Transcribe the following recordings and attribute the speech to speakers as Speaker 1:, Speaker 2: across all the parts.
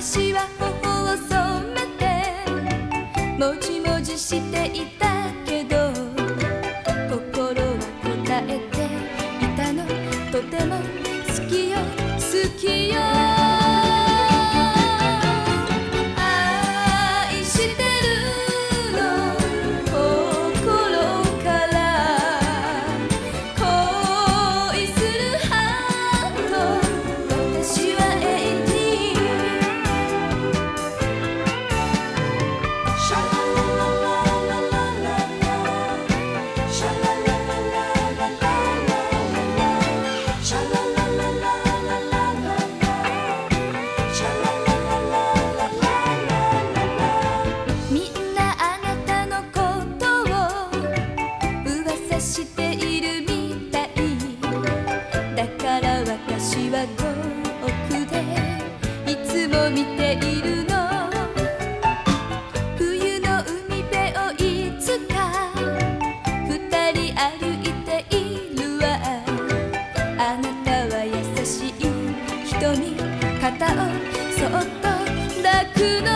Speaker 1: 私は頬を染めてもじもじしていたけど心は答えていたの。とても好きよ好きよ。見ているの」「冬の海辺をいつか二人歩いているわ」「あなたは優しい瞳」「肩をそっと抱くの」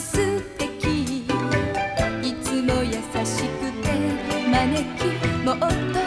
Speaker 1: 素敵。いつも優しくて招きもっと